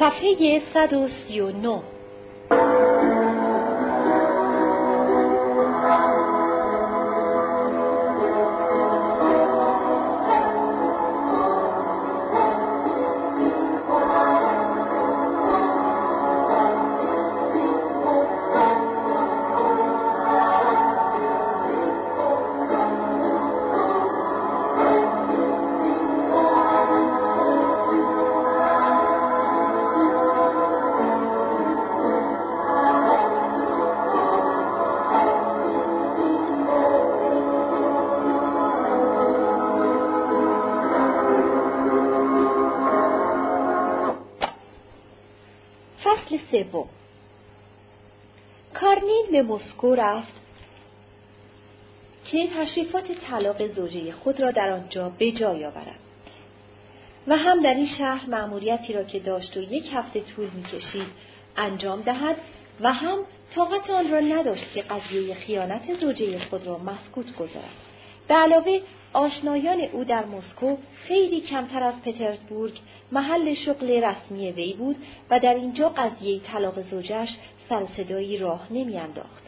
صفحه 139 مسکو رفت. که تشریفات طلاق زوجه خود را در آنجا به جای آورد. و هم در این شهر مأموریتی را که داشت و یک هفته طول می‌کشید انجام دهد و هم طاقت آن را نداشت که قضیه خیانت زوجه خود را مسکوت گذارد. به علاوه آشنایان او در مسکو خیلی کمتر از پترزبورگ محل شغل رسمی وی بود و در اینجا قضیه طلاق زوجش سر صدایی راه نمیانداخت.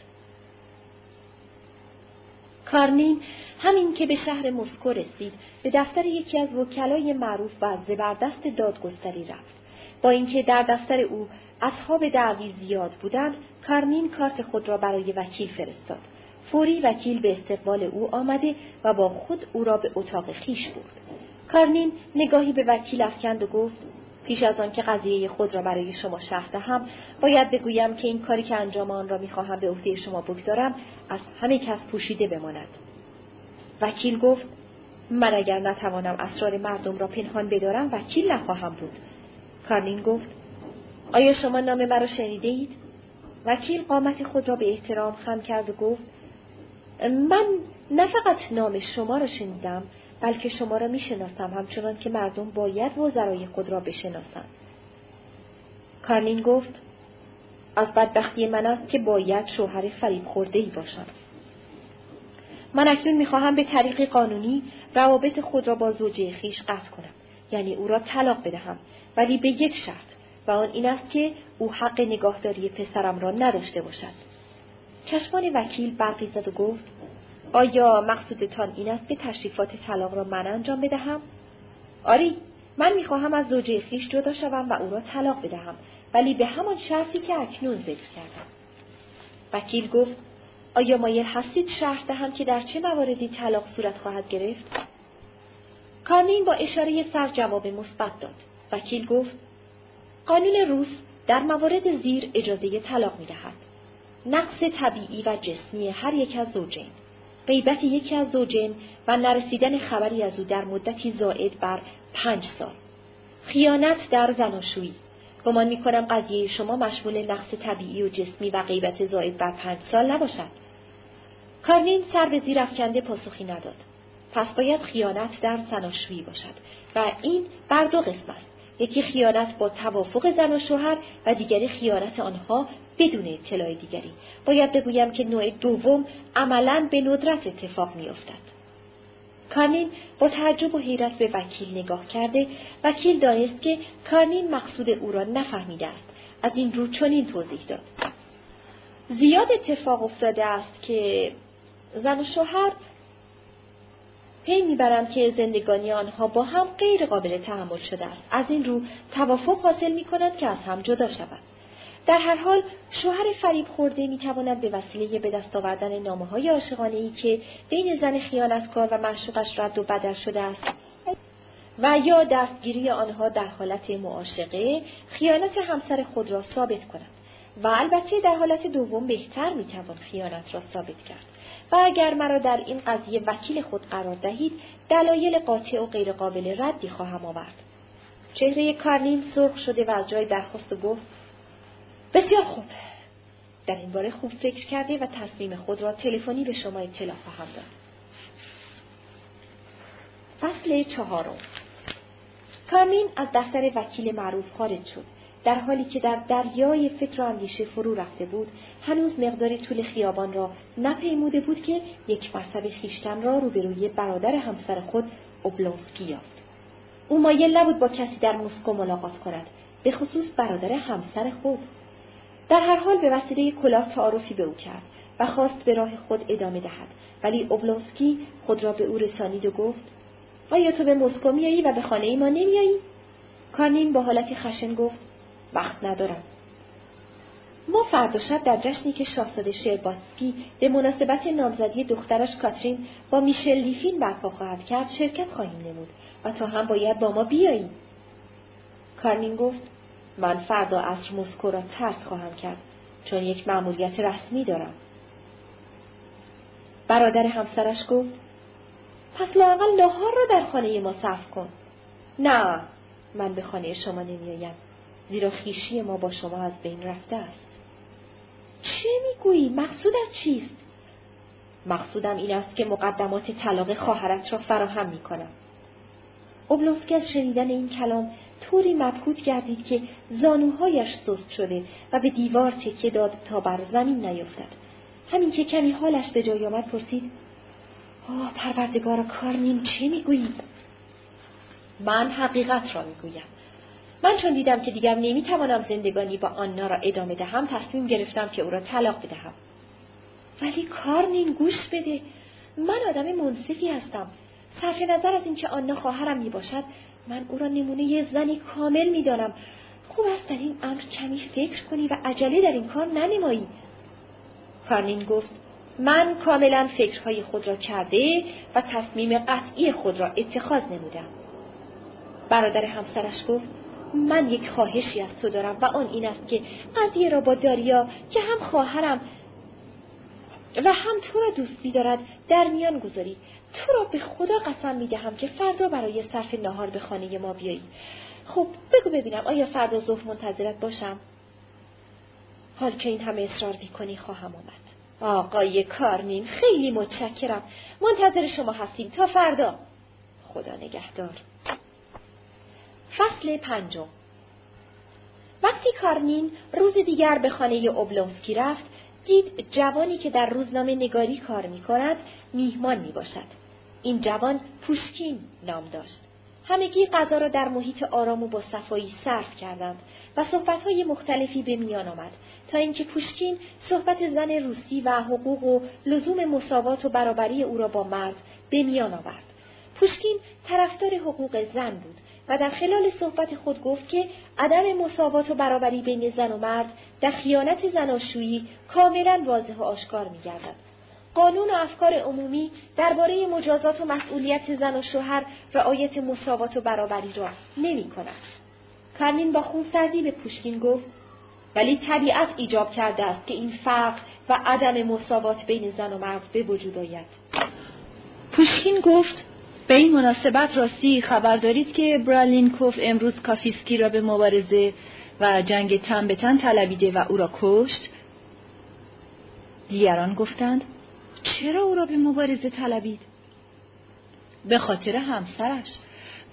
کارنین همین که به شهر مسکو رسید به دفتر یکی از وکلای معروف و زبردست دادگستری رفت با اینکه در دفتر او اصحاب دعوی زیاد بودند کارنین کارت خود را برای وکیل فرستاد فوری وکیل به استقبال او آمده و با خود او را به اتاق خیش برد. کارنین نگاهی به وکیل افکند و گفت پیش از آن که قضیه خود را برای شما شرح دهم باید بگویم که این کاری که انجام آن را می‌خواهم به عهده شما بگذارم از همه کس پوشیده بماند. وکیل گفت من اگر نتوانم اسرار مردم را پنهان بدارم وکیل نخواهم بود. کارنین گفت آیا شما نام مرا شنیده اید؟ وکیل قامت خود را به احترام خم کرد و گفت من نه فقط نام شما را شنیدم بلکه شما را می‌شناسم همچنان که مردم باید وزرای خود را بشناسند. کارنین گفت از بدبختی من است که باید شوهر فریب خورده ای باشم. من اکنون می‌خواهم به طریق قانونی روابط خود را با زوجه خیش قطع کنم. یعنی او را طلاق بدهم ولی به یک شرط و آن این است که او حق نگاهداری پسرم را نداشته باشد. چشمان وکیل برقی زد و گفت آیا مقصودتان این است که تشریفات طلاق را من انجام بدهم؟ آری من می‌خواهم از زوجه خیش جدا شوم و او را طلاق بدهم. ولی به همان شرطی که اکنون ذکر کردم. وکیل گفت آیا مایل هستید شرح دهم که در چه مواردی طلاق صورت خواهد گرفت؟ کارنین با اشاره سر جواب مثبت داد. وکیل گفت قانون روس در موارد زیر اجازه طلاق می‌دهد. نقص طبیعی و جسمی هر یک از زوجین. غیبت یکی از زوجین و نرسیدن خبری از او در مدتی زائد بر پنج سال. خیانت در زناشویی. گمان می کنم قضیه شما مشمول نقص طبیعی و جسمی و غیبت زائد بر پنج سال نباشد. کارنین سر به زیر افکنده پاسخی نداد. پس باید خیانت در زناشویی باشد و این بر دو قسم است یکی خیانت با توافق زن و شوهر و دیگری خیانت آنها بدون اطلاع دیگری. باید بگویم که نوع دوم عملا به ندرت اتفاق میافتد. کارنین با تعجب و حیرت به وکیل نگاه کرده. وکیل دانست که کارنین مقصود او را نفهمیده است. از این رو چنین توضیح داد. زیاد اتفاق افتاده است که زن و شوهر پی می‌برند که زندگانی آنها با هم غیر قابل تحمل شده است. از این رو توافق حاصل می کند که از هم جدا شود. در هر حال شوهر فریب خورده می تواند به وسیله به دست آوردن نامه های عاشقانه ای که بین زن خیانتکار و معشوقش رد و بدل شده است و یا دستگیری آنها در حالت معاشقه خیانت همسر خود را ثابت کند و البته در حالت دوم بهتر می توان خیانت را ثابت کرد. و اگر مرا در این قضیه وکیل خود قرار دهید دلایل قاطع و غیرقابل ردی خواهم آورد. چهره کارنین سرخ شده و از جای برخواست و گفت بسیار خوب. در این باره خوب فکر کرده و تصمیم خود را تلفنی به شما اطلاع خواهم داد. فصل چهارم. کارنین از دفتر وکیل معروف خارج شد. در حالی که در دریای فکر و اندیشه فرو رفته بود هنوز مقداری طول خیابان را نپیموده بود که یک مرتبه خیشتن را روبروی برادر همسر خود اوبلونسکی یافت. او مایل نبود با کسی در مسکو ملاقات کند به خصوص برادر همسر خود. در هر حال به وسیله کلاه تعارفی به او کرد و خواست به راه خود ادامه دهد. ولی اوبلونسکی خود را به او رسانید و گفت آیا تو به مسکو میایی و به خانه ما نمیایی؟ کارنین با حالتی خشن گفت وقت ندارم. ما فردا شب در جشنی که شاهزاده شرباتسکی به مناسبت نامزدی دخترش کاترین با میشل لیفین برپا خواهد کرد شرکت خواهیم نمود و تو هم باید با ما بیایی کارنین گفت من فردا عصر مسکو را ترک خواهم کرد چون یک مأموریت رسمی دارم. برادر همسرش گفت پس لاقل نهار را در خانه ما صرف کن. نه من به خانه شما نمیآیم زیرا خیشی ما با شما از بین رفته است. چه می‌گویی؟ مقصودت چیست؟ مقصودم این است که مقدمات طلاق خواهرت را فراهم می‌کنم. اوبلوسکی از شنیدن این کلام طوری مبهوت گردید که زانوهایش سست شده و به دیوار تکیه داد تا بر زمین نیفتد. همین که کمی حالش به جای آمد پرسید آه پروردگار کارنین چه می‌گویی من حقیقت را می‌گویم. من چون دیدم که دیگر نمی‌توانم زندگانی با آنا را ادامه دهم تصمیم گرفتم که او را طلاق بدهم. ولی کارنین گوش بده. من آدم منصفی هستم. صرف نظر از اینکه آنا خواهرم می باشد من او را نمونه زنی کامل می‌دانم. خوب است در این امر کمی فکر کنی و عجله در این کار ننمایی. کارنین گفت من کاملا فکرهای خود را کرده و تصمیم قطعی خود را اتخاذ نمودم. برادر همسرش گفت من یک خواهشی از تو دارم و آن این است که قضیه را با داریا که هم خواهرم و هم تو را دوست دارد در میان گذاری. تو را به خدا قسم می دهم که فردا برای صرف نهار به خانه ما بیایی. خب بگو ببینم آیا فردا ظهر منتظرت باشم؟ حال که این همه اصرار می‌کنی خواهم آمد. آقای کارنین خیلی متشکرم. منتظر شما هستیم. تا فردا. خدا نگهدار. فصل پنجم. وقتی کارنین روز دیگر به خانه اوبلونسکی رفت دید جوانی که در روزنامه نگاری کار می کند میهمان می باشد. این جوان پوشکین نام داشت. همگی غذا را در محیط آرام و با صفایی صرف کردند و صحبتهای مختلفی به میان آمد تا اینکه پوشکین صحبت زن روسی و حقوق و لزوم مساوات و برابری او را با مرد به میان آورد. پوشکین طرفدار حقوق زن بود و در خلال صحبت خود گفت که عدم مساوات و برابری بین زن و مرد در خیانت زناشویی کاملا واضح و آشکار می‌گردد. قانون و افکار عمومی درباره مجازات و مسئولیت زن و شوهر رعایت مساوات و برابری را نمی کند. کارنین با خونسردی به پوشکین گفت ولی طبیعت ایجاب کرده است که این فرق و عدم مساوات بین زن و مرد به وجود آید. پوشکین گفت به این مناسبت راستی خبر دارید که برالینکوف امروز کافیسکی را به مبارزه و جنگ تن به تن طلبیده و او را کشت؟ دیگران گفتند چرا او را به مبارزه طلبید؟ به خاطر همسرش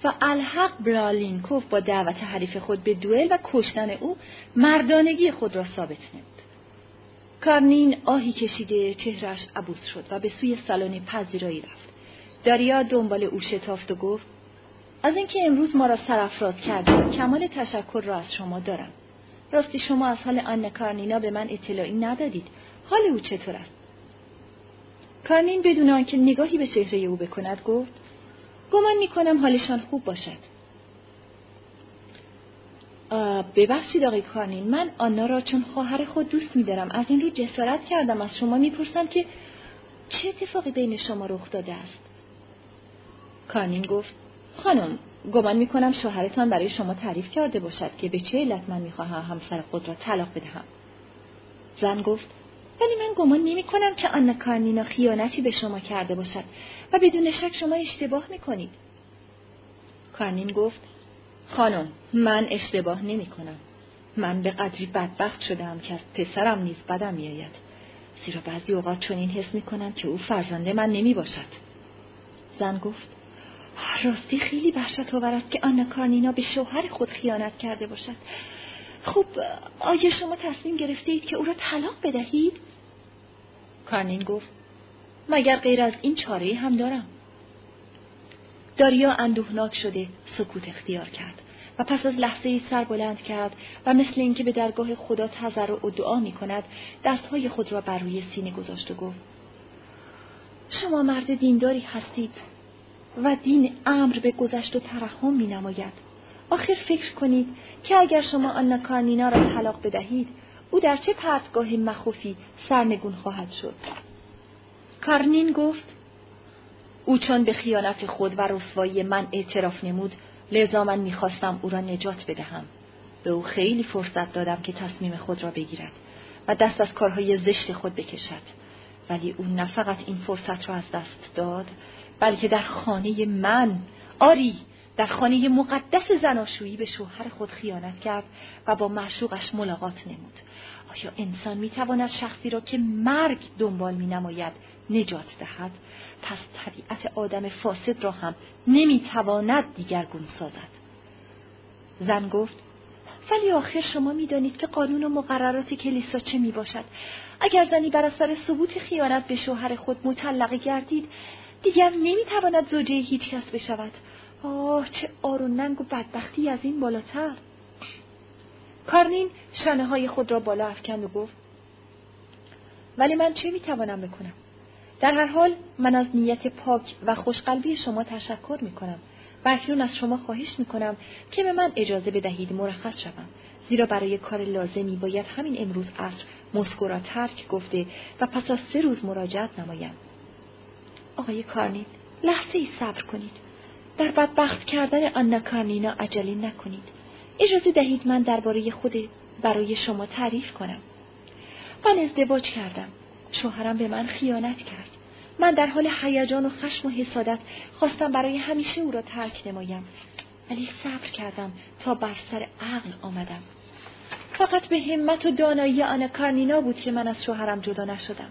و الحق برالینکوف با دعوت حریف خود به دوئل و کشتن او مردانگی خود را ثابت نمود. کارنین آهی کشیده چهرش عبوس شد و به سوی سالن پذیرایی رفت. داریا دنبال او شتافت و گفت از اینکه امروز ما را سرافراز کرده کمال تشکر را از شما دارم. راستی شما از حال آن کارنینا به من اطلاعی ندادید. حال او چطور است؟ کارنین بدون آنکه نگاهی به چهره او بکند گفت گمان می‌کنم حالشان خوب باشد ببخشید آقای کارنین من آنا را چون خواهر خود دوست میدارم از این رو جسارت کردم از شما می‌پرسم که چه اتفاقی بین شما رخ داده است کارنین گفت خانم گمان می‌کنم شوهرتان برای شما تعریف کرده باشد که به چه علت من می‌خواهم همسر خود را طلاق بدهم زن گفت ولی من گمان نمی کنم که آنا کارنینا خیانتی به شما کرده باشد و بدون شک شما اشتباه می کنید. کارنین گفت خانم من اشتباه نمی کنم. من به قدری بدبخت شدم که از پسرم نیز بدم می آید. زیرا بعضی اوقات چنین حس می کنم که او فرزنده من نمی باشد. زن گفت راستی خیلی وحشت آور است که آنا کارنینا به شوهر خود خیانت کرده باشد. خب آیا شما تصمیم گرفته اید که او را طلاق بدهید؟ کارنین گفت مگر غیر از این چاره هم دارم داریا اندوهناک شده سکوت اختیار کرد و پس از لحظه سر بلند کرد و مثل اینکه به درگاه خدا تضرع و دعا می کند دستهای خود را بر روی سینه گذاشت و گفت شما مرد دینداری هستید و دین امر به گذشت و ترحم می نماید. آخر فکر کنید که اگر شما آنا کارنینا را طلاق بدهید او در چه پرتگاه مخوفی سرنگون خواهد شد؟ کارنین گفت او چون به خیانت خود و رسوایی من اعتراف نمود لذا من می‌خواستم او را نجات بدهم. به او خیلی فرصت دادم که تصمیم خود را بگیرد و دست از کارهای زشت خود بکشد. ولی او نه فقط این فرصت را از دست داد بلکه در خانه من. آری در خانه مقدس زناشویی به شوهر خود خیانت کرد و با معشوقش ملاقات نمود. آیا انسان می‌تواند شخصی را که مرگ دنبال می نماید نجات دهد؟ پس طبیعت آدم فاسد را هم نمی‌تواند دیگرگون سازد. زن گفت ولی آخر شما می‌دانید که قانون و مقررات کلیسا چه می باشد اگر زنی بر اثر ثبوت خیانت به شوهر خود مطلقه گردید دیگر نمی‌تواند زوجه هیچ کس بشود. آه چه آر و ننگ و بدبختی از این بالاتر. کارنین شانه های خود را بالا افکند و گفت ولی من چه می‌توانم بکنم؟ در هر حال من از نیت پاک و خوشقلبی شما تشکر می‌کنم و اکنون از شما خواهش می‌کنم که به من اجازه بدهید مرخص شوم. زیرا برای کار لازمی باید همین امروز عصر مسکو را ترک گفته و پس از سه روز مراجعت نمایم. آقای کارنین لحظه ای صبر کنید. در بدبخت کردن آنا کارنینا عجله نکنید. اجازه دهید من درباره خود برای شما تعریف کنم. من ازدواج کردم. شوهرم به من خیانت کرد. من در حال هیجان و خشم و حسادت خواستم برای همیشه او را ترک نمایم. ولی صبر کردم تا بر سر عقل آمدم. فقط به همت و دانایی آنا کارنینا بود که من از شوهرم جدا نشدم.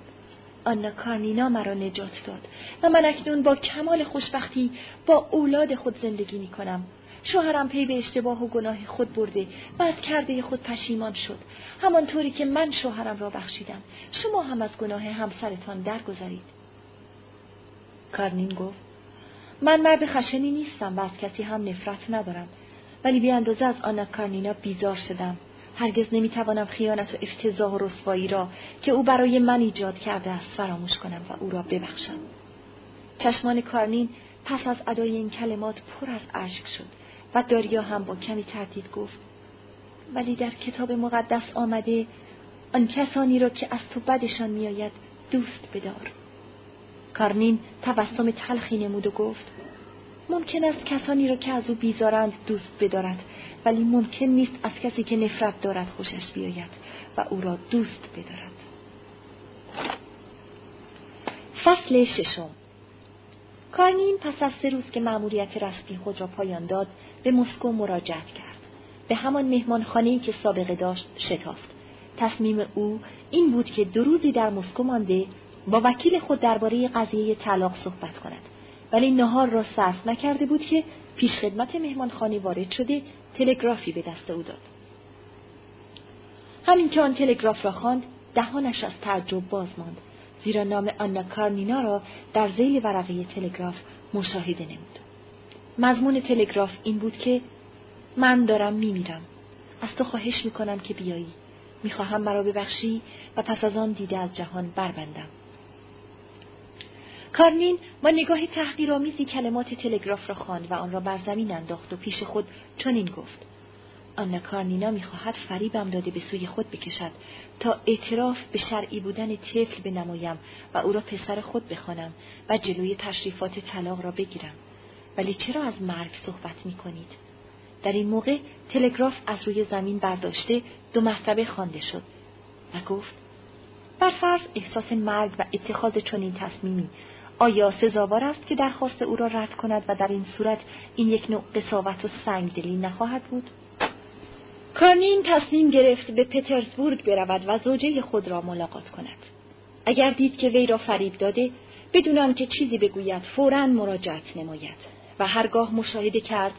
آنا کارنینا مرا نجات داد و من اکنون با کمال خوشبختی با اولاد خود زندگی می کنم. شوهرم پی به اشتباه و گناه خود برده و از کرده خود پشیمان شد. همانطوری که من شوهرم را بخشیدم شما هم از گناه همسرتان درگذرید. کارنین گفت من مرد خشنی نیستم و از کسی هم نفرت ندارم. ولی بی اندازه از آنا کارنینا بیزار شدم. هرگز نمی‌توانم خیانت و افتضاح و رسوایی را که او برای من ایجاد کرده است فراموش کنم و او را ببخشم. چشمان کارنین پس از ادای این کلمات پر از اشک شد و داریا هم با کمی تردید گفت ولی در کتاب مقدس آمده آن کسانی را که از تو بدشان میآید دوست بدار. کارنین تبسم تلخی نمود و گفت ممکن است کسانی را که از او بیزارند دوست بدارد ولی ممکن نیست از کسی که نفرت دارد خوشش بیاید و او را دوست بدارد. فصل ششم. کارنین پس از سه روز که مأموریت رسمی خود را پایان داد به مسکو مراجعت کرد. به همان مهمانخانه‌ای که سابقه داشت شتافت. تصمیم او این بود که دو روزی در مسکو مانده با وکیل خود درباره قضیه طلاق صحبت کند. ولی نهار را صرف نکرده بود که پیش خدمت مهمانخانه وارد شده تلگرافی به دست او داد. همین که آن تلگراف را خواند دهانش از تعجب باز ماند زیرا نام آنا کارنینا را در زیل ورقه تلگراف مشاهده نمود. مضمون تلگراف این بود که من دارم میمیرم. از تو خواهش می‌کنم که بیایی. می‌خواهم مرا ببخشی و پس از آن دیده از جهان بربندم. کارنین با نگاه تحقیرآمیزی کلمات تلگراف را خواند و آن را بر زمین انداخت و پیش خود چنین گفت. آنا کارنینا می‌خواهد فریبم داده به سوی خود بکشد. تا اعتراف به شرعی بودن طفل بنمایم و او را پسر خود بخوانم و جلوی تشریفات طلاق را بگیرم. ولی چرا از مرگ صحبت می کنید؟ در این موقع تلگراف از روی زمین برداشته دو مرتبه خوانده شد و گفت بر فرض احساس مرگ و اتخاذ چنین تصمیمی آیا سزاوار است که درخواست او را رد کند و در این صورت این یک نوع قصاوت و سنگدلی نخواهد بود؟ کارنین تصمیم گرفت به پترزبورگ برود و زوجه خود را ملاقات کند. اگر دید که وی را فریب داده، بدون که چیزی بگوید فورا مراجعت نماید و هرگاه مشاهده کرد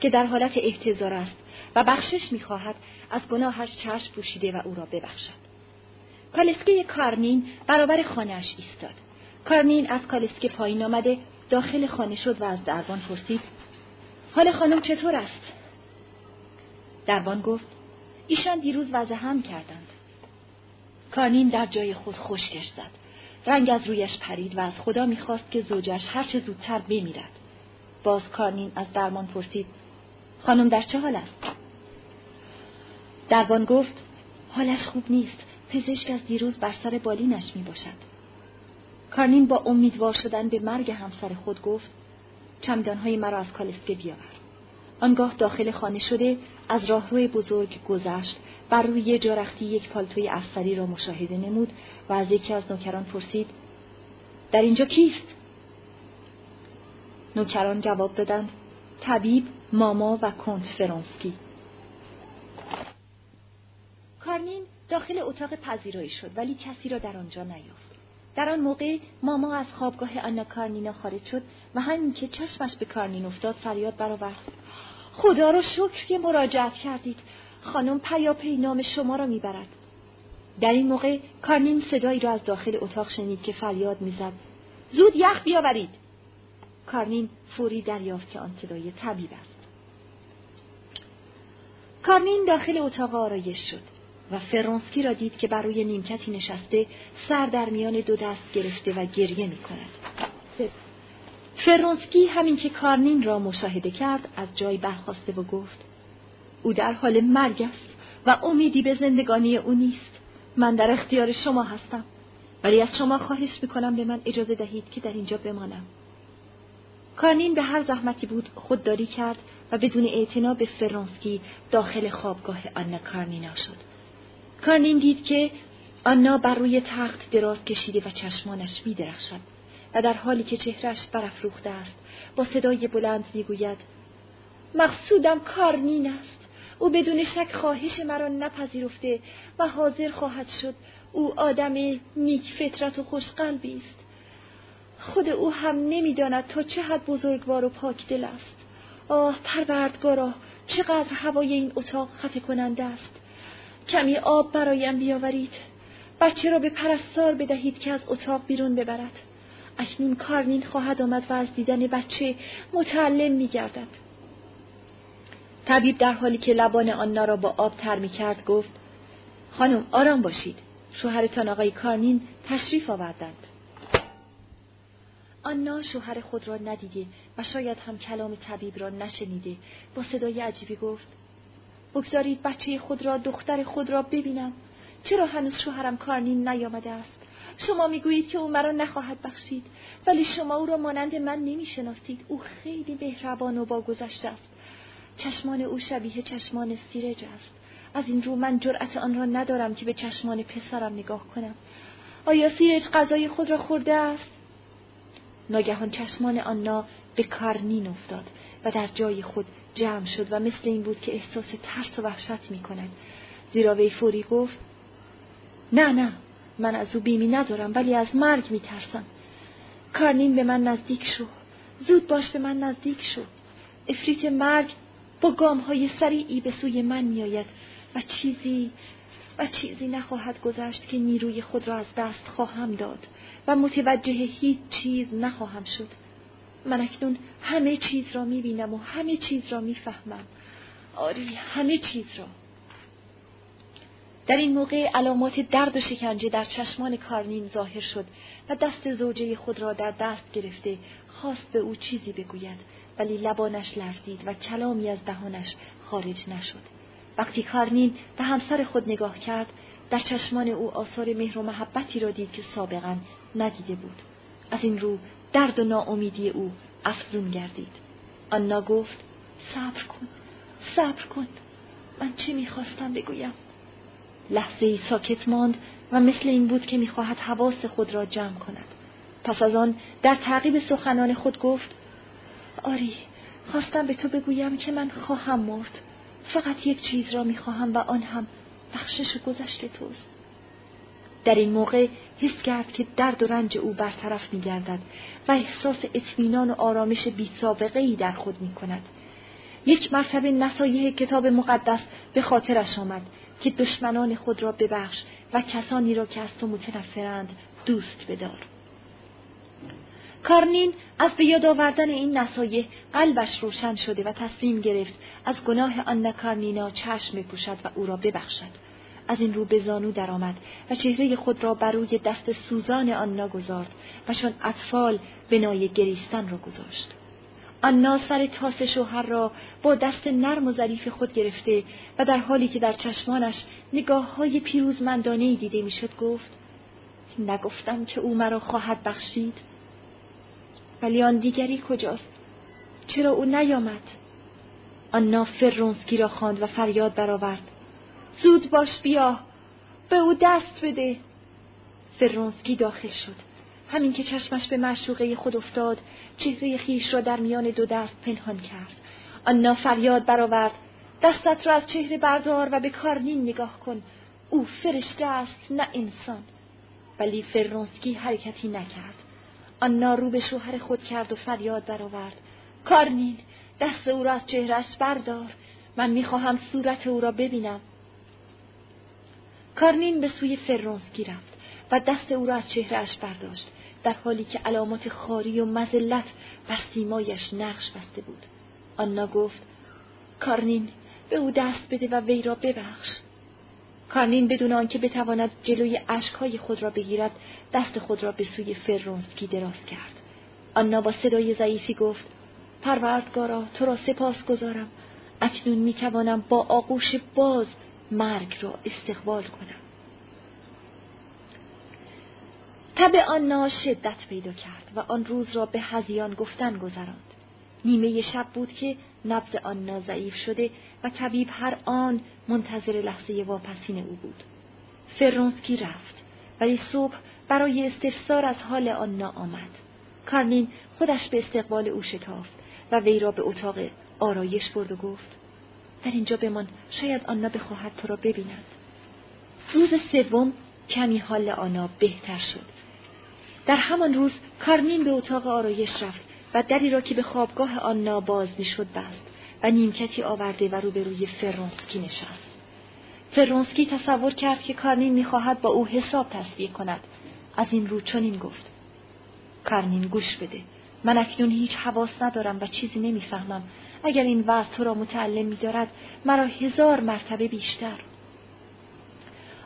که در حالت احتضار است و بخشش می‌خواهد از گناهش چشم پوشیده و او را ببخشد. کالسکه کارنین برابر خانهاش ایستاد. کارنین از کالسکه پایین آمده داخل خانه شد و از دربان پرسید حال خانم چطور است؟ دربان گفت ایشان دیروز وضع هم کردند. کارنین در جای خود خشکش زد رنگ از رویش پرید و از خدا می‌خواست که زوجش هرچه زودتر بمیرد. باز کارنین از درمان پرسید خانم در چه حال است؟ دربان گفت حالش خوب نیست پزشک از دیروز بر سر بالینش می باشد. کارنین با امیدوار شدن به مرگ همسر خود گفت چمدانهای مرا از کالسکه بیاور. آنگاه داخل خانه شده از راهروی بزرگ گذشت بر روی جارختی یک پالتوی افسری را مشاهده نمود و از یکی از نوکران پرسید در اینجا کیست؟ نوکران جواب دادند طبیب، ماما و کنت فرانسکی. کارنین داخل اتاق پذیرایی شد ولی کسی را در آنجا نیافت. در آن موقع ماما از خوابگاه آنا کارنینا خارج شد و همین که چشمش به کارنین افتاد فریاد برآورد. خدا رو شکر که مراجعت کردید. خانم پیاپی نام شما را می‌برد. در این موقع کارنین صدایی را از داخل اتاق شنید که فریاد می‌زد. زود یخ بیاورید. کارنین فوری دریافت که آن صدای طبیب است. کارنین داخل اتاق آرایش شد. و فرانسکی را دید که بر روی نیمکتی نشسته سر در میان دو دست گرفته و گریه می کند. فرانسکی همین که کارنین را مشاهده کرد از جای برخواسته و گفت او در حال مرگ است و امیدی به زندگانی او نیست. من در اختیار شما هستم. ولی از شما خواهش می‌کنم به من اجازه دهید که در اینجا بمانم. کارنین به هر زحمتی بود خودداری کرد و بدون اعتنا به فرانسکی داخل خوابگاه آنا کارنینا شد. کارنین دید که آنا بر روی تخت دراز کشیده و چشمانش میدرخشد و در حالی که چهرش برافروخته است با صدای بلند می‌گوید مقصودم کارنین است. او بدون شک خواهش مرا نپذیرفته و حاضر خواهد شد. او آدم نیک فطرت و خوشقلبی است. خود او هم نمی‌داند تا چه حد بزرگوار و پاک دل است. آه پروردگارا چقدر هوای این اتاق خفه کننده است. کمی آب برایم بیاورید. بچه را به پرستار بدهید که از اتاق بیرون ببرد. اکنون کارنین خواهد آمد و از دیدن بچه متعلم میگردد. طبیب در حالی که لبان آنها را با آب تر می کرد گفت خانم آرام باشید. شوهرتان آقای کارنین تشریف آوردند. آنا شوهر خود را ندیده و شاید هم کلام طبیب را نشنیده. با صدای عجیبی گفت بگذارید بچه خود را دختر خود را ببینم. چرا هنوز شوهرم کارنین نیامده است؟ شما می‌گویید که او مرا نخواهد بخشید. ولی شما او را مانند من نمی‌شناسید. او خیلی مهربان و باگذشته است. چشمان او شبیه چشمان سیرج است. از این رو من جرأت آن را ندارم که به چشمان پسرم نگاه کنم. آیا سیرج غذای خود را خورده است؟ ناگهان چشمان آنا به کارنین افتاد و در جای خود جمع شد و مثل این بود که احساس ترس و وحشت می کند زیرا وی فوری گفت نه نه من از او بیمی ندارم ولی از مرگ می ترسم کارنین به من نزدیک شو. زود باش به من نزدیک شو. افریت مرگ با گام های سریعی به سوی من می آید و چیزی و چیزی نخواهد گذشت که نیروی خود را از دست خواهم داد و متوجه هیچ چیز نخواهم شد. من اکنون همه چیز را می بینم و همه چیز را می فهمم آری همه چیز را. در این موقع علامات درد و شکنجه در چشمان کارنین ظاهر شد و دست زوجه خود را در دست گرفته خواست به او چیزی بگوید ولی لبانش لرزید و کلامی از دهانش خارج نشد. وقتی کارنین به همسر خود نگاه کرد در چشمان او آثار مهر و محبتی را دید که سابقا ندیده بود. از این رو درد و ناامیدی او افزون گردید. آنا گفت صبر کن صبر کن. من چه می‌خواستم بگویم؟ لحظه ای ساکت ماند و مثل این بود که می‌خواهد حواس خود را جمع کند. پس از آن در تعقیب سخنان خود گفت آری خواستم به تو بگویم که من خواهم مرد. فقط یک چیز را می‌خواهم و آن هم بخشش گذشته توست. در این موقع حس کرد که درد و رنج او برطرف می گردد و احساس اطمینان و آرامش بی سابقه ای در خود می کند. یک مرتبه نصایح کتاب مقدس به خاطرش آمد که دشمنان خود را ببخش و کسانی را که از تو متنفرند دوست بدار. کارنین از به یاد آوردن این نصایح قلبش روشن شده و تصمیم گرفت از گناه آن کارنینا چشم بپوشد و او را ببخشد از این رو به زانو درآمد و چهره خود را بر روی دست سوزان آنا گذارد و چون اطفال بنای گریستن را گذاشت. آنا سر تاس شوهر را با دست نرم و ظریف خود گرفته و در حالی که در چشمانش نگاه های پیروزمندانه دیده می‌شد گفت نگفتم که او مرا خواهد بخشید. ولی آن دیگری کجاست؟ چرا او نیامد؟ آنا فرونسکی را خواند و فریاد برآورد زود باش بیا. به او دست بده. فرونسکی داخل شد. همین که چشمش به معشوقه خود افتاد چهره خیش را در میان دو دست پنهان کرد. آنا فریاد برآورد. دستت را از چهره بردار و به کارنین نگاه کن. او فرشته است نه انسان. ولی فرونسکی حرکتی نکرد. آنا رو به شوهر خود کرد و فریاد برآورد. کارنین دست او را از چهرش بردار. من می‌خواهم صورت او را ببینم. کارنین به سوی فرونسکی رفت و دست او را از چهرهش برداشت در حالی که علامات خاری و مزلت بر سیمایش نقش بسته بود. آنا گفت کارنین به او دست بده و وی را ببخش. کارنین بدون آنکه بتواند جلوی اشکهای خود را بگیرد دست خود را به سوی فرونسکی دراز کرد. آنا با صدای ضعیفی گفت پروردگارا تو را سپاس گذارم اکنون می‌توانم با آغوش باز مرگ را استقبال کنم. تب آنا شدت پیدا کرد و آن روز را به هزیان گفتن گذراند. نیمه شب بود که نبض آنا ضعیف شده و طبیب هر آن منتظر لحظه واپسین او بود. فرونسکی رفت ولی صبح برای استفسار از حال آنا آمد. کارنین خودش به استقبال او شتافت و وی را به اتاق آرایش برد و گفت در اینجا بمان. شاید آنا بخواهد تو را ببیند. روز سوم کمی حال آنا بهتر شد. در همان روز کارنین به اتاق آرایش رفت و دری را که به خوابگاه آنا باز می‌شد بست و نیمکتی آورده و روبروی فرونسکی نشست. فرونسکی تصور کرد که کارنین می‌خواهد با او حساب تصویه کند. از این رو چنین گفت. کارنین گوش بده. من اکنون هیچ حواس ندارم و چیزی نمی‌فهمم. اگر این وضع تو را متعلم می دارد مرا هزار مرتبه بیشتر.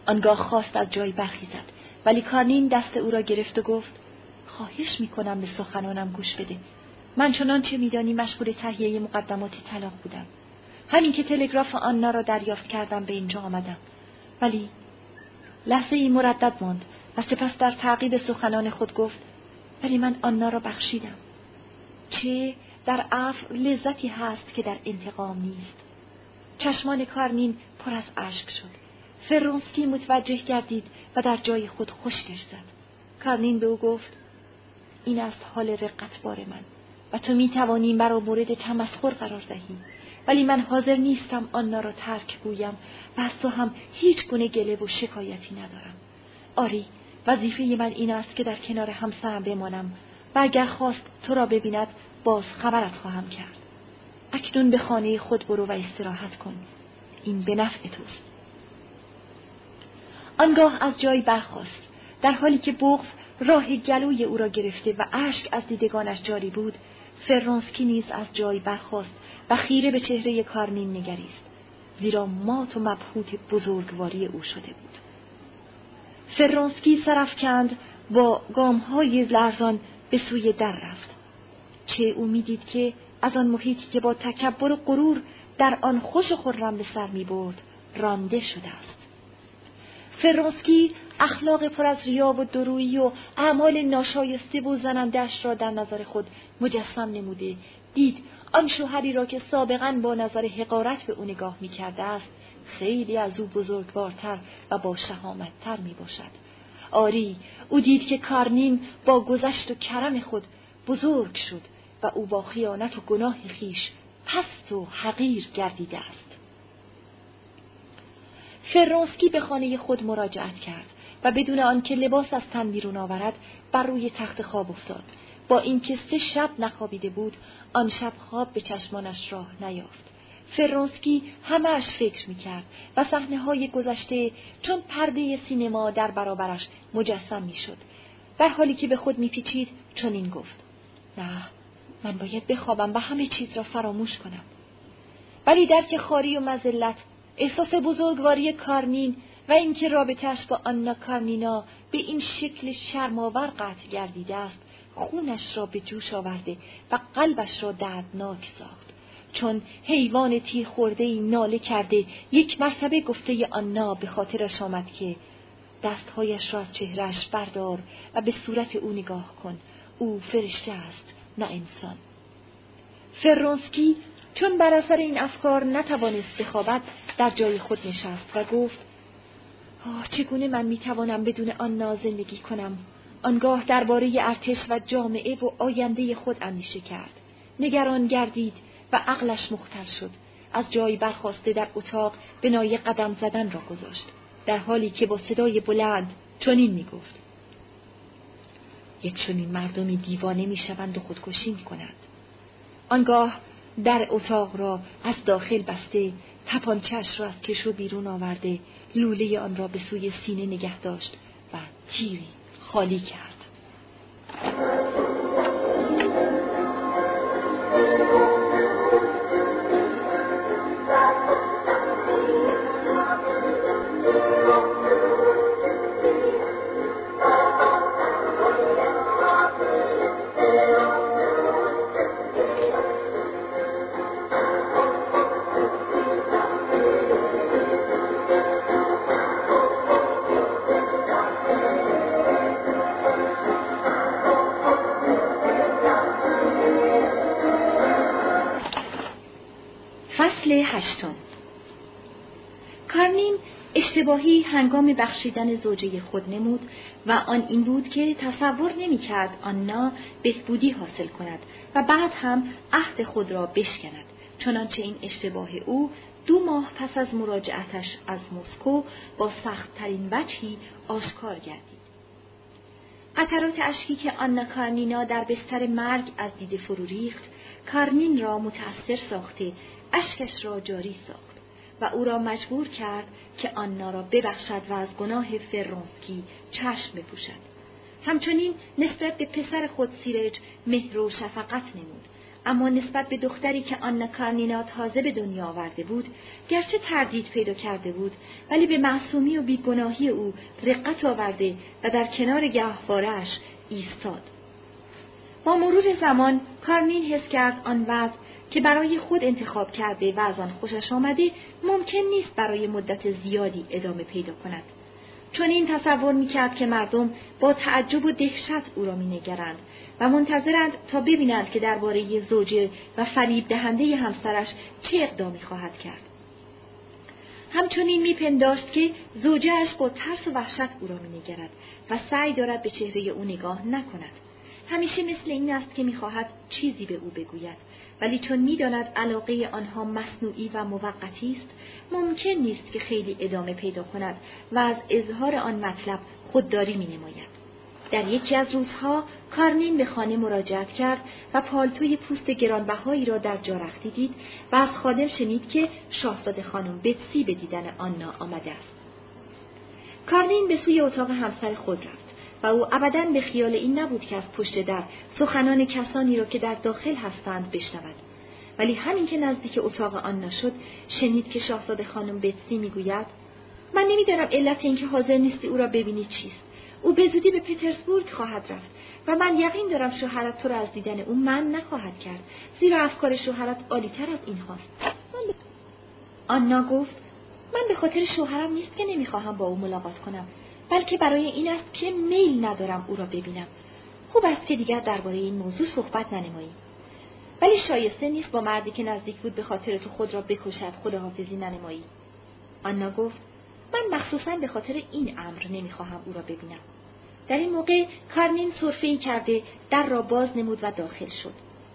آنگاه خواست از جای برخیزد ولی کارنین دست او را گرفت و گفت خواهش می کنم به سخنانم گوش بده. من چنان چه میدانی مشغول تهیه مقدمات طلاق بودم. همین که تلگراف آنا را دریافت کردم به اینجا آمدم. ولی لحظه ای مردد ماند و سپس در تعقیب سخنان خود گفت ولی من آنا را بخشیدم. چه در عفو لذتی هست که در انتقام نیست. چشمان کارنین پر از اشک شد. فرونسکی متوجه گردید و در جای خود خشکش زد. کارنین به او گفت این است حال رقت بار من و تو می توانی مرا مورد تمسخر قرار دهی. ولی من حاضر نیستم آنها را ترک گویم. و تو هم هیچ گونه گله و شکایتی ندارم. آری وظیفه من این است که در کنار همسرم بمانم. و اگر خواست تو را ببیند باز خبرت خواهم کرد. اکنون به خانه خود برو و استراحت کن. این به نفع توست. آنگاه از جای برخاست. در حالی که بغض راه گلوی او را گرفته و اشک از دیدگانش جاری بود فرونسکی نیز از جای برخاست و خیره به چهره کارنین نگریست زیرا مات و مبهوت بزرگواری او شده بود. فرونسکی کند با گامهای لرزان به سوی در رفت. چه او می‌دید که از آن محیطی که با تکبر و غرور در آن خوش و خرم به سر می برد رانده شده است. فرانسکی اخلاق پر از ریا و درویی و اعمال ناشایسته و زنندش را در نظر خود مجسم نموده. دید آن شوهری را که سابقا با نظر حقارت به او نگاه می کرده است خیلی از او بزرگوارتر و با شهامتتر می باشد آری او دید که کارنین با گذشت و کرم خود بزرگ شد و او با خیانت و گناه خیش پست و حقیر گردیده است. فرونسکی به خانه خود مراجعت کرد و بدون آنکه لباس از تن بیرون آورد بر روی تخت خواب افتاد. با اینکه سه شب نخوابیده بود آن شب خواب به چشمانش راه نیافت. فرونسکی همهاش فکر می‌کرد و صحنه های گذشته چون پرده سینما در برابرش مجسم می‌شد. در حالی که به خود میپیچید چنین گفت. نه من باید بخوابم و همه چیز را فراموش کنم. ولی درک خاری و مزلت احساس بزرگواری کارنین و اینکه رابطهش با آنا کارنینا به این شکل شرماور قطع گردیده است خونش را به جوش آورده و قلبش را دردناک ساخت. چون حیوان تیر خورده ای ناله کرده یک مرتبه گفته آنا به خاطرش آمد که دستهایش را از چهرش بردار و به صورت او نگاه کن. او فرشته است نه انسان. فرونسکی چون بر اثر این افکار نتوانست بخوابد در جای خود نشست و گفت آه چگونه من می‌توانم بدون آنا زندگی کنم؟ آنگاه درباره ارتش و جامعه و آینده خود اندیشه کرد. نگران گردید و عقلش مختل شد. از جایی برخواسته در اتاق به نای قدم زدن را گذاشت. در حالی که با صدای بلند چنین می‌گفت. یک چنین مردمی دیوانه می‌شوند و خودکشی می‌کنند. آنگاه در اتاق را از داخل بسته تپانچش را از کشو بیرون آورده لوله آن را به سوی سینه نگه داشت و تیری خالی کرد. بخشیدن زوجه خود نمود و آن این بود که تصور نمی‌کرد آنا بهبودی حاصل کند و بعد هم عهد خود را بشکند. چنانچه این اشتباه او دو ماه پس از مراجعتش از مسکو با سختترین وجهی آشکار گردید. قطرات اشکی که آنا کارنینا در بستر مرگ از دیده فرو ریخت کارنین را متأثر ساخته اشکش را جاری ساخت. و او را مجبور کرد که آنا را ببخشد و از گناه فرونسکی چشم بپوشد. همچنین نسبت به پسر خود سیرج مهر و شفقت نمود اما نسبت به دختری که آنا کارنینا تازه به دنیا آورده بود گرچه تردید پیدا کرده بود ولی به معصومی و بیگناهی او رقت آورده و در کنار گهوارش ایستاد با مرور زمان کارنین حس کرد آن وضع که برای خود انتخاب کرده و از آن خوشش آمده ممکن نیست برای مدت زیادی ادامه پیدا کند. چون این تصور می‌کرد که مردم با تعجب و دهشت او را مینگرند و منتظرند تا ببینند که درباره زوجه و فریب دهنده همسرش چه اقدامی خواهد کرد. همچنین میپنداشت که زوجهش با ترس و وحشت او را مینگرد و سعی دارد به چهره او نگاه نکند. همیشه مثل این است که می‌خواهد چیزی به او بگوید ولی چون می‌داند علاقه آنها مصنوعی و موقتی است ممکن نیست که خیلی ادامه پیدا کند و از اظهار آن مطلب خودداری می نماید. در یکی از روزها کارنین به خانه مراجعت کرد و پالتوی پوست گرانبهایی را در جارختی دید و از خادم شنید که شاهزاده خانم بتسی به دیدن آنا آمده است. کارنین به سوی اتاق همسر خود رفت. و او ابدا به خیال این نبود که از پشت در سخنان کسانی را که در داخل هستند بشنود. ولی همین که نزدیک اتاق آن نشد شنید که شاهزاده خانم بتسی می‌گوید من نمی‌دانم علت اینکه حاضر نیستی او را ببینی چیست. او به زودی به پترزبورگ خواهد رفت و من یقین دارم شوهرت تو را از دیدن او من نخواهد کرد زیرا افکار شوهرت عالیتر از این هاست آنا گفت من به خاطر شوهرم نیست که نمی‌خواهم با او ملاقات کنم. بلکه برای این است که میل ندارم او را ببینم. خوب است که دیگر درباره این موضوع صحبت ننماییم. ولی شایسته نیست با مردی که نزدیک بود به خاطر تو خود را بکشد خداحافظی ننمایی. آنا گفت من مخصوصا به خاطر این امر نمی‌خواهم او را ببینم. در این موقع کارنین صرفه کرده در را باز نمود و داخل شد.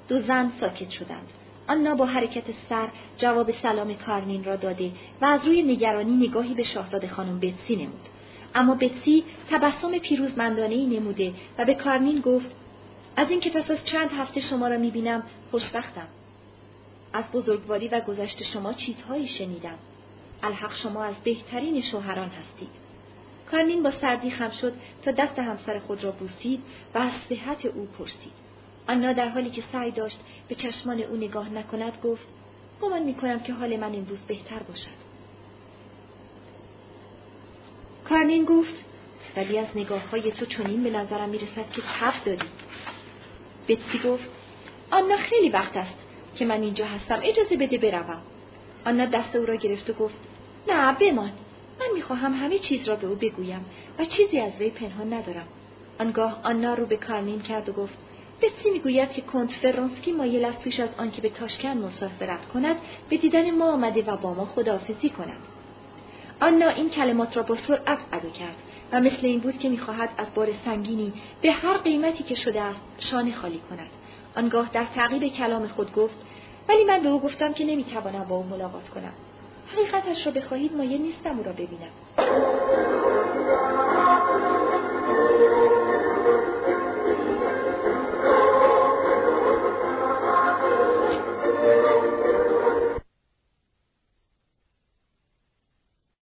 دو زن ساکت شدند. آنا با حرکت سر جواب سلام کارنین را داده و از روی نگرانی نگاهی به شاهزاده خانم بتسی نمود. اما بتسی تبسم پیروزمندانه ای نموده و به کارنین گفت از اینکه پس از چند هفته شما را می‌بینم خوشبختم. از بزرگواری و گذشت شما چیزهایی شنیدم. الحق شما از بهترین شوهران هستید. کارنین با سردی خم شد تا دست همسر خود را بوسید و از صحت او پرسید. آنا در حالی که سعی داشت به چشمان او نگاه نکند گفت گمان می‌کنم که حال من امروز بهتر باشد. کارنین گفت ولی از نگاه های تو چنین به نظرم می‌رسد که تب داری. بتسی گفت آنا خیلی وقت است که من اینجا هستم اجازه بده بروم. آنا دست او را گرفت و گفت نه بمان. من می‌خواهم همه چیز را به او بگویم و چیزی از وی پنهان ندارم. آنگاه آنا رو به کارنین کرد و گفت بسی می‌گوید که کنت فرانسکی مایل است پیش از آنکه به تاشکن مسافرت کند به دیدن ما آمده و با ما خداحافظی کند. آنا این کلمات را با سرعت ادا کرد و مثل این بود که می‌خواهد از بار سنگینی به هر قیمتی که شده است شانه خالی کند. آنگاه در تعقیب کلام خود گفت ولی من به او گفتم که نمی‌توانم با او ملاقات کنم. حقیقتش را بخواهید مایل نیستم او را ببینم.